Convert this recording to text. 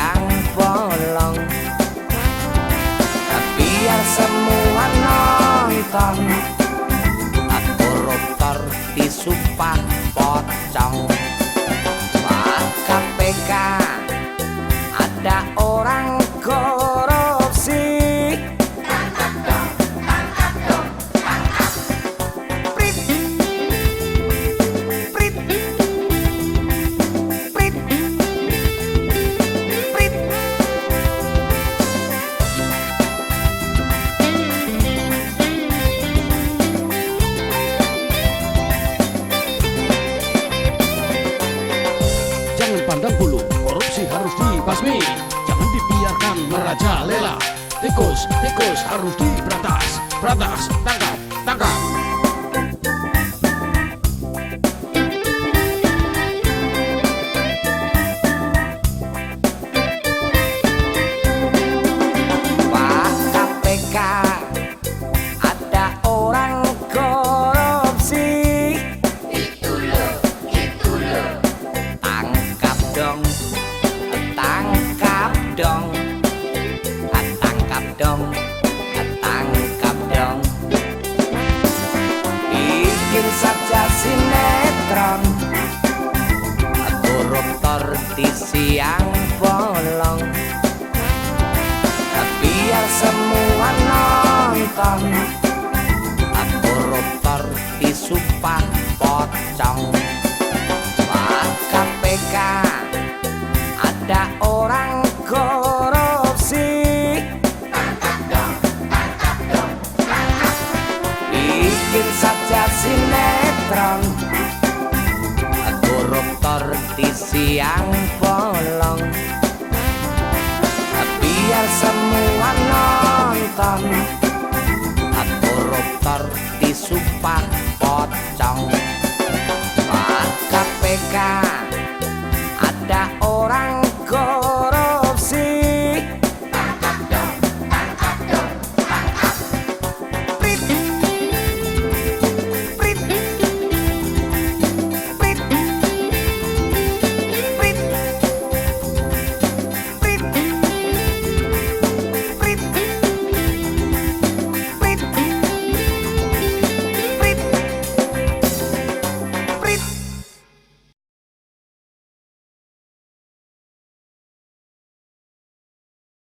yang bolong. Biar semua nonton. pandang bulu Korupsi harus dibasmi. Jangan dibiarkan merajalela. Tikus, tikus harus diberantas. Berantas, tangkap. Dong. Tangkap dong tangkap dong bikin saja sinetron koruptor di siang bolong. Biar semua nonton koruptor di supah pocong tiang bolong. Biar semua nonton. Atau rotor di sumpah.